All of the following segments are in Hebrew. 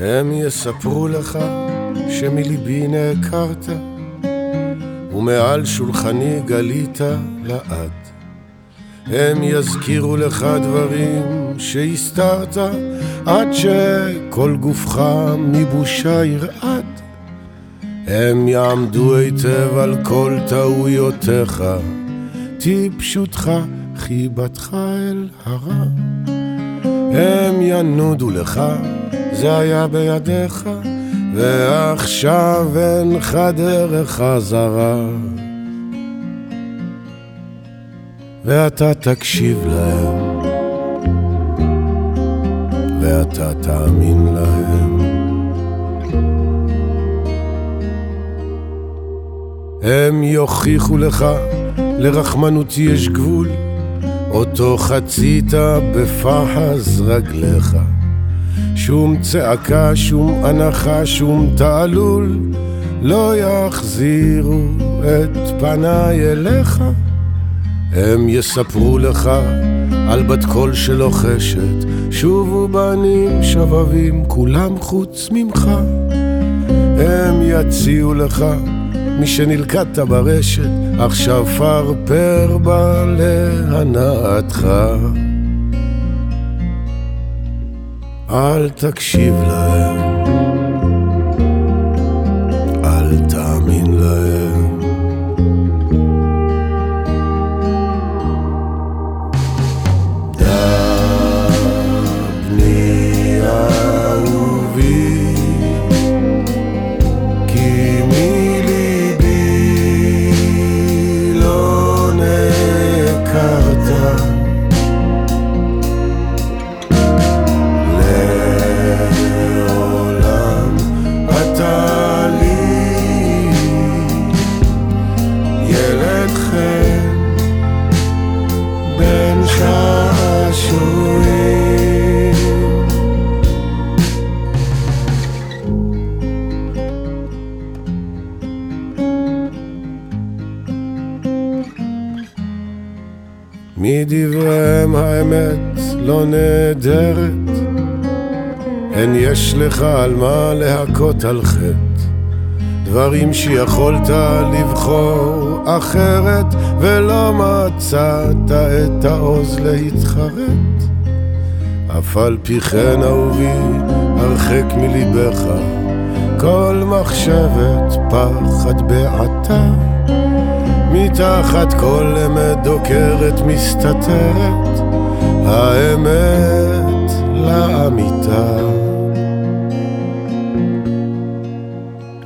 הם יספרו לך שמליבי נעקרת, ומעל שולחני גלית לעד. הם יזכירו לך דברים שהסתרת, עד שכל גופך מבושה ירעד. הם יעמדו היטב על כל טעויותיך, טיפשותך, חיבתך אל הרע. הם ינודו לך, זה היה בידיך, ועכשיו אינך דרך חזרה. ואתה תקשיב להם, ואתה תאמין להם. הם יוכיחו לך, לרחמנותי יש גבול, אותו חצית בפחז רגליך. שום צעקה, שום הנחה, שום תעלול, לא יחזירו את פניי אליך. הם יספרו לך על בת קול שלוחשת, שובו בנים שבבים, כולם חוץ ממך. הם יציעו לך משנלכדת ברשת, עכשיו פרפר בה להנאתך. אל תקשיב להם, אל תאמין להם. מדבריהם האמת לא נעדרת הן יש לך על מה להכות על חטא דברים שיכולת לבחור אחרת ולא מצאת את העוז להתחרט. אף על פי כן אהובי הרחק מליבך. כל מחשבת פחד בעתה. מתחת כל אמת דוקרת מסתתרת האמת לאמיתה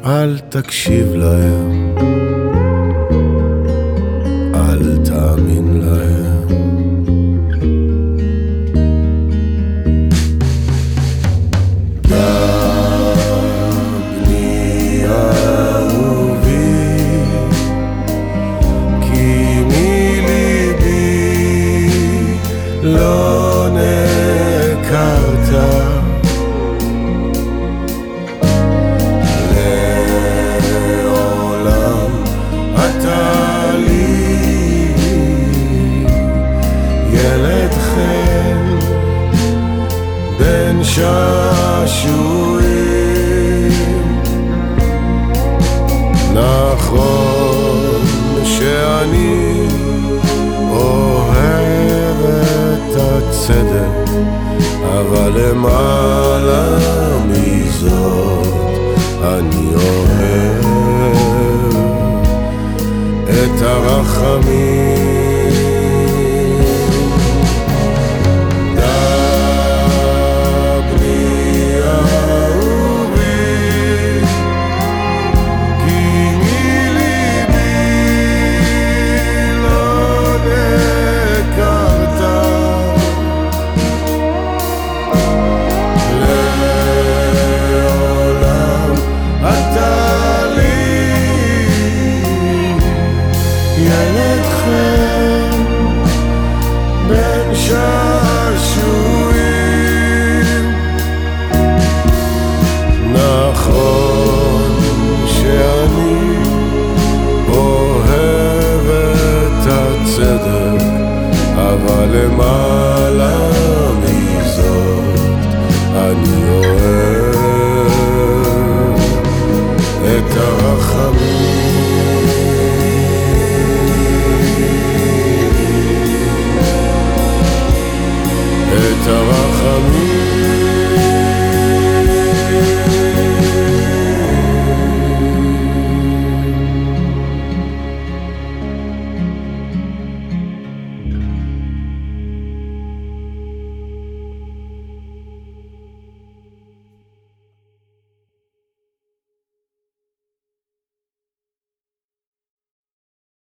אל תקשיב להם, אל תאמין להם. דבני שעשועים. נכון שאני אוהב את הצדק אבל למעלה מזאת אני אוהב את הרחמים горах